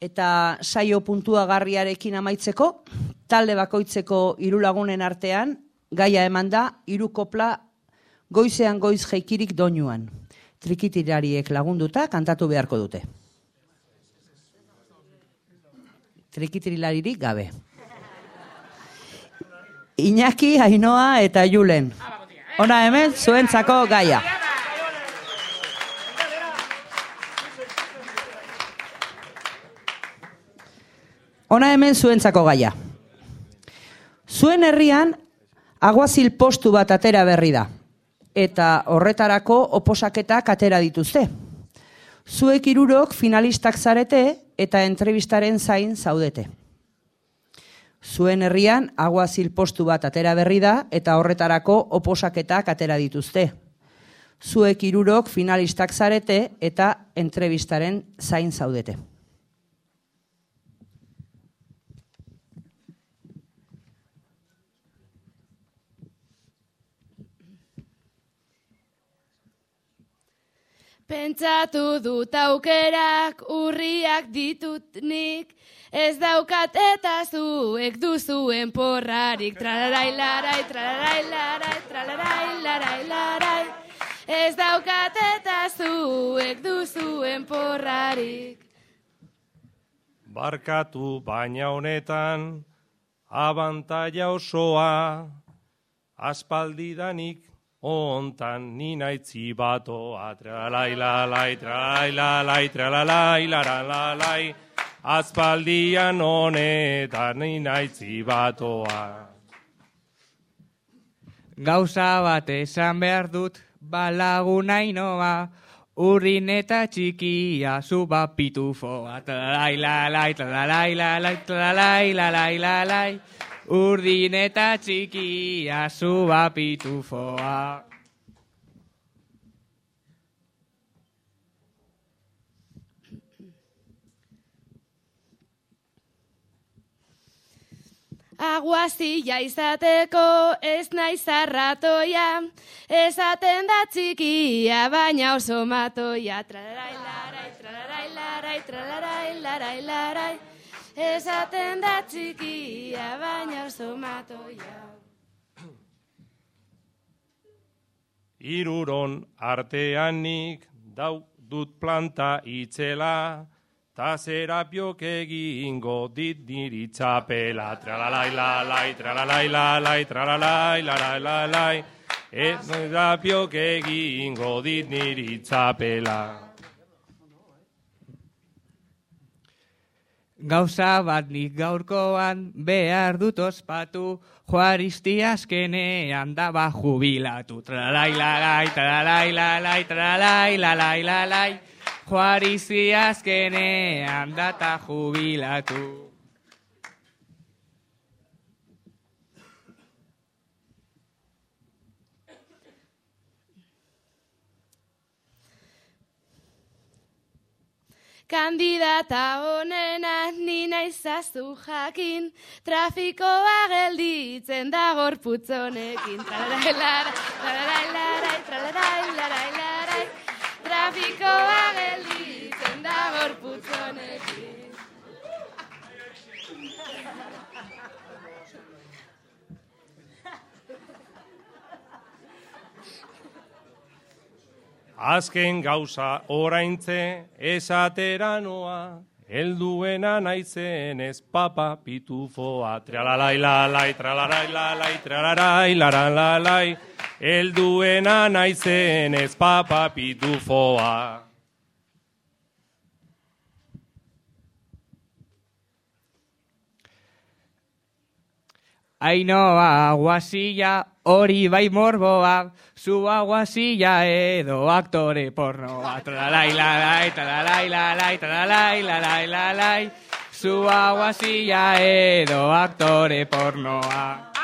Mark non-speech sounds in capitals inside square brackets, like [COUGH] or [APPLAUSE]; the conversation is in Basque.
eta saio puntuagarriarekin amaitzeko, talde bakoitzeko hiru lagunen artean, gaia eman da, hiru kopla goizean goiz jeikirik doinuan. Trikitirariek lagunduta kantatu beharko dute. Trikitilaririk gabe. Iñaki, Ainoa eta Julen. Ona hemen, zuentzako gaia. Ona hemen zuentzako gaia. Zuen herrian, aguazil postu bat atera berri da. Eta horretarako oposaketak atera dituzte. Zuek irurok finalistak zarete eta entrevistaren zain zaudete. Zuen herrian, aguazil postu bat atera berri da eta horretarako oposaketak atera dituzte. Zuek irurok finalistak zarete eta entrevistaren zain zaudete. Pentsatu dut aukerak urriak ditut nik, ez daukat eta zuek duzuen porrarik. Tralarai larai, tralarai larai, tralarai larai larai, ez daukat eta zuek duzuen porrarik. Barkatu baina honetan, abantaia osoa, aspaldidanik ontan ni naitzi bato atralai la lai tralai la lai tralai la la honetan ni naitzi batoa. Gauza bat esan behar dut balaguna inoa Urrin eta txikia zuba pitufoa Tralai la lai, tralai la lai, tralai la lai la Urdin eta txikia zuba pitufoa. Aguazia izateko ez naiz arratoia, esaten da txikia baina oso matoia. Tralarai larai, tralarai larai, tralarai larai larai, esaten da txikia baina oso matoia. [CLEARS THROAT] Iruron artean nik dau dut planta itzela, ta zerapiok egingo dit niri txapela. Tralalai lalai, tralalai lalai, tralalai lalai lalai, ez zerapiok egingo dit niri txapela. Gauza bat nik gaurkoan behar dut ospatu, juaristi azkenean daba jubilatu. Tralai lalai, tralai lalai, tralai lalai lalai, juaristi azkenean data jubilatu. Kandidata honena ni naizazu jakin, trafikoa gelditzen da gorputzonekin. Tralarai larai, tralarai larai, tralarai larai larai, trafikoa gelditzen da gorputzonekin. Azken gauza oraintze esatera noa, helduena naizen ez papa pitufoa. Tralalai lalai, tralarai lalai, tralarai laran lalai, helduena naizen ez papa pitufoa. Ainoa guasilla hori bai morboa, zu guasilla edo aktore pornoa. Tralalai lalai, tralalai lalai, tralalai lalai lalai, zu guasilla edo aktore pornoa.